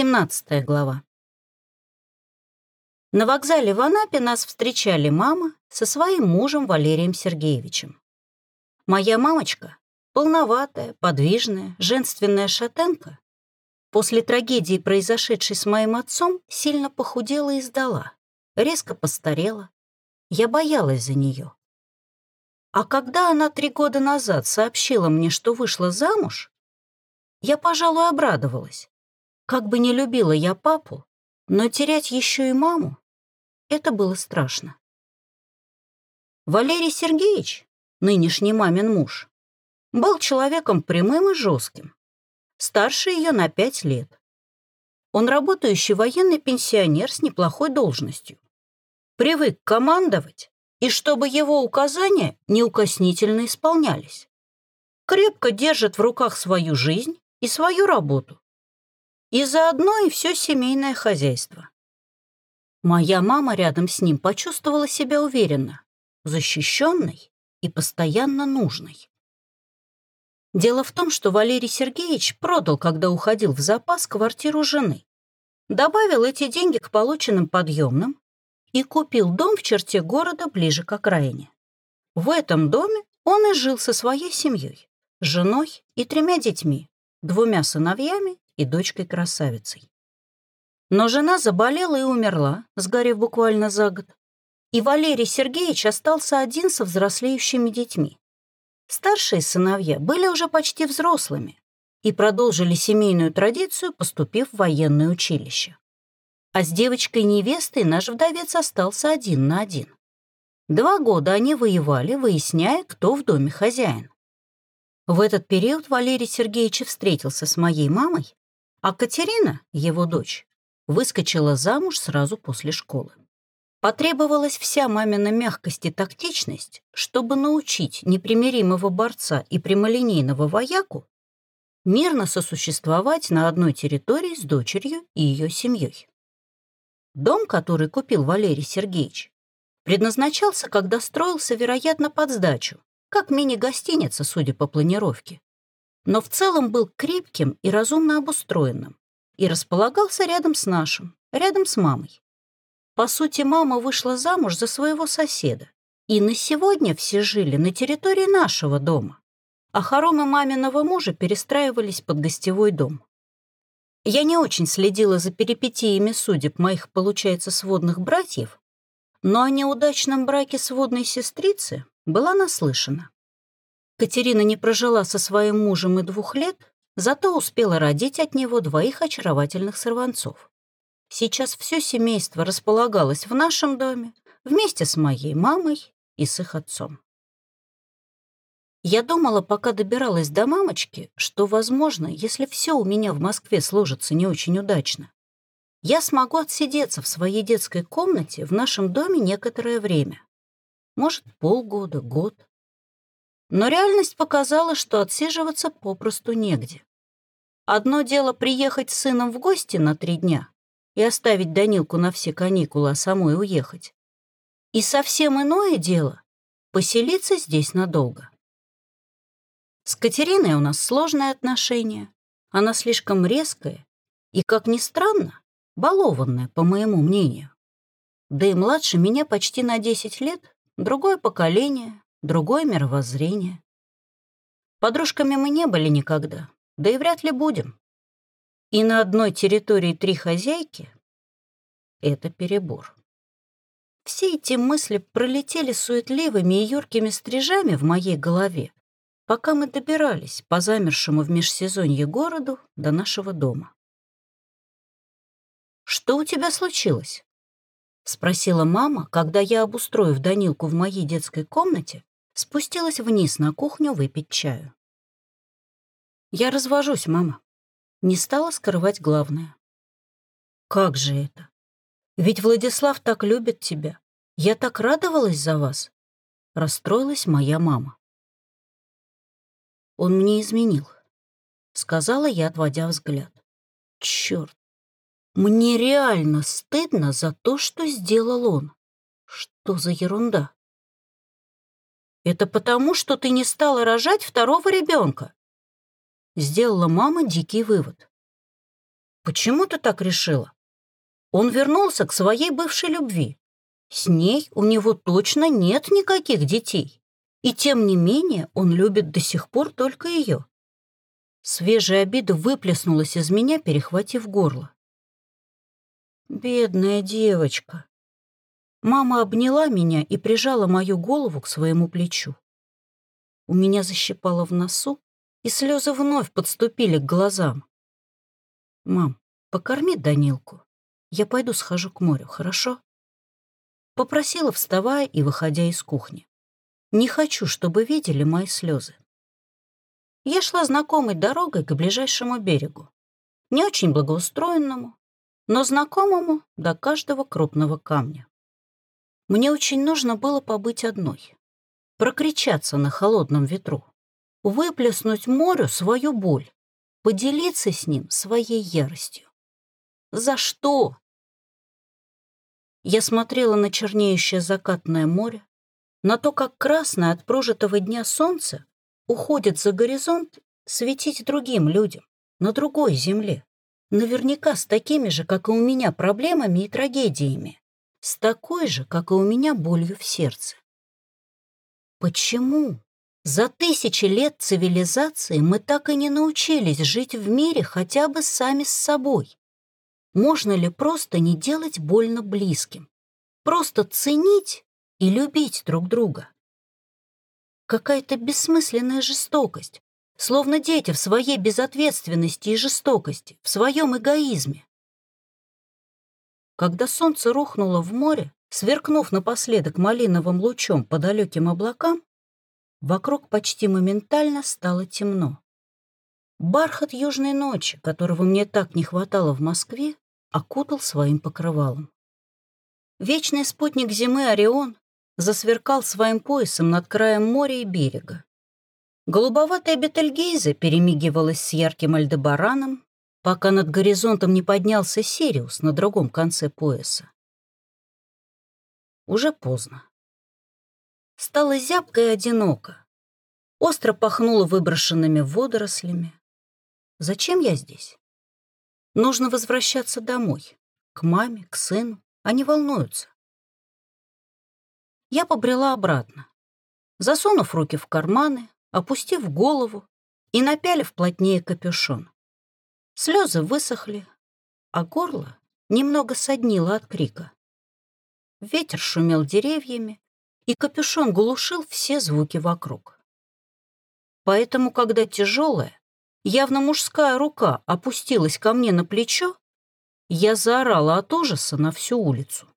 17 глава. На вокзале в Анапе нас встречали мама со своим мужем Валерием Сергеевичем. Моя мамочка, полноватая, подвижная, женственная шатенка, после трагедии, произошедшей с моим отцом, сильно похудела и сдала, резко постарела. Я боялась за нее. А когда она три года назад сообщила мне, что вышла замуж, я, пожалуй, обрадовалась. Как бы не любила я папу, но терять еще и маму — это было страшно. Валерий Сергеевич, нынешний мамин муж, был человеком прямым и жестким, старше ее на пять лет. Он работающий военный пенсионер с неплохой должностью. Привык командовать, и чтобы его указания неукоснительно исполнялись. Крепко держит в руках свою жизнь и свою работу и заодно и все семейное хозяйство. Моя мама рядом с ним почувствовала себя уверенно, защищенной и постоянно нужной. Дело в том, что Валерий Сергеевич продал, когда уходил в запас, квартиру жены, добавил эти деньги к полученным подъемным и купил дом в черте города ближе к окраине. В этом доме он и жил со своей семьей, женой и тремя детьми, двумя сыновьями и дочкой-красавицей. Но жена заболела и умерла, сгорев буквально за год. И Валерий Сергеевич остался один со взрослеющими детьми. Старшие сыновья были уже почти взрослыми и продолжили семейную традицию, поступив в военное училище. А с девочкой-невестой наш вдовец остался один на один. Два года они воевали, выясняя, кто в доме хозяин. В этот период Валерий Сергеевич встретился с моей мамой а Катерина, его дочь, выскочила замуж сразу после школы. Потребовалась вся мамина мягкость и тактичность, чтобы научить непримиримого борца и прямолинейного вояку мирно сосуществовать на одной территории с дочерью и ее семьей. Дом, который купил Валерий Сергеевич, предназначался, когда строился, вероятно, под сдачу, как мини-гостиница, судя по планировке но в целом был крепким и разумно обустроенным и располагался рядом с нашим, рядом с мамой. По сути, мама вышла замуж за своего соседа, и на сегодня все жили на территории нашего дома, а хоромы маминого мужа перестраивались под гостевой дом. Я не очень следила за перипетиями судеб моих, получается, сводных братьев, но о неудачном браке сводной сестрицы была наслышана. Катерина не прожила со своим мужем и двух лет, зато успела родить от него двоих очаровательных сорванцов. Сейчас все семейство располагалось в нашем доме вместе с моей мамой и с их отцом. Я думала, пока добиралась до мамочки, что, возможно, если все у меня в Москве сложится не очень удачно, я смогу отсидеться в своей детской комнате в нашем доме некоторое время. Может, полгода, год. Но реальность показала, что отсиживаться попросту негде. Одно дело приехать с сыном в гости на три дня и оставить Данилку на все каникулы, а самой уехать. И совсем иное дело — поселиться здесь надолго. С Катериной у нас сложные отношения. Она слишком резкая и, как ни странно, балованная, по моему мнению. Да и младше меня почти на 10 лет, другое поколение, другое мировоззрение. Подружками мы не были никогда, да и вряд ли будем. И на одной территории три хозяйки — это перебор. Все эти мысли пролетели суетливыми и юркими стрижами в моей голове, пока мы добирались по замершему в межсезонье городу до нашего дома. «Что у тебя случилось?» — спросила мама, когда я, обустроив Данилку в моей детской комнате, спустилась вниз на кухню выпить чаю. «Я развожусь, мама». Не стала скрывать главное. «Как же это? Ведь Владислав так любит тебя. Я так радовалась за вас!» Расстроилась моя мама. «Он мне изменил», — сказала я, отводя взгляд. «Чёрт, мне реально стыдно за то, что сделал он. Что за ерунда?» Это потому, что ты не стала рожать второго ребенка. Сделала мама дикий вывод. Почему ты так решила? Он вернулся к своей бывшей любви. С ней у него точно нет никаких детей. И тем не менее он любит до сих пор только ее. Свежая обида выплеснулась из меня, перехватив горло. Бедная девочка. Мама обняла меня и прижала мою голову к своему плечу. У меня защипало в носу, и слезы вновь подступили к глазам. «Мам, покорми Данилку. Я пойду схожу к морю, хорошо?» Попросила, вставая и выходя из кухни. «Не хочу, чтобы видели мои слезы». Я шла знакомой дорогой к ближайшему берегу. Не очень благоустроенному, но знакомому до каждого крупного камня. Мне очень нужно было побыть одной, прокричаться на холодном ветру, выплеснуть морю свою боль, поделиться с ним своей яростью. За что? Я смотрела на чернеющее закатное море, на то, как красное от прожитого дня солнце уходит за горизонт светить другим людям, на другой земле, наверняка с такими же, как и у меня, проблемами и трагедиями, с такой же, как и у меня, болью в сердце. Почему за тысячи лет цивилизации мы так и не научились жить в мире хотя бы сами с собой? Можно ли просто не делать больно близким? Просто ценить и любить друг друга? Какая-то бессмысленная жестокость, словно дети в своей безответственности и жестокости, в своем эгоизме. Когда солнце рухнуло в море, сверкнув напоследок малиновым лучом по далеким облакам, вокруг почти моментально стало темно. Бархат южной ночи, которого мне так не хватало в Москве, окутал своим покрывалом. Вечный спутник зимы Орион засверкал своим поясом над краем моря и берега. Голубоватая Бетельгейзе перемигивалась с ярким альдебараном, пока над горизонтом не поднялся Сириус на другом конце пояса. Уже поздно. Стало зябко и одиноко. Остро пахнуло выброшенными водорослями. Зачем я здесь? Нужно возвращаться домой, к маме, к сыну. Они волнуются. Я побрела обратно, засунув руки в карманы, опустив голову и напялив плотнее капюшон. Слезы высохли, а горло немного соднило от крика. Ветер шумел деревьями, и капюшон глушил все звуки вокруг. Поэтому, когда тяжелая, явно мужская рука опустилась ко мне на плечо, я заорала от ужаса на всю улицу.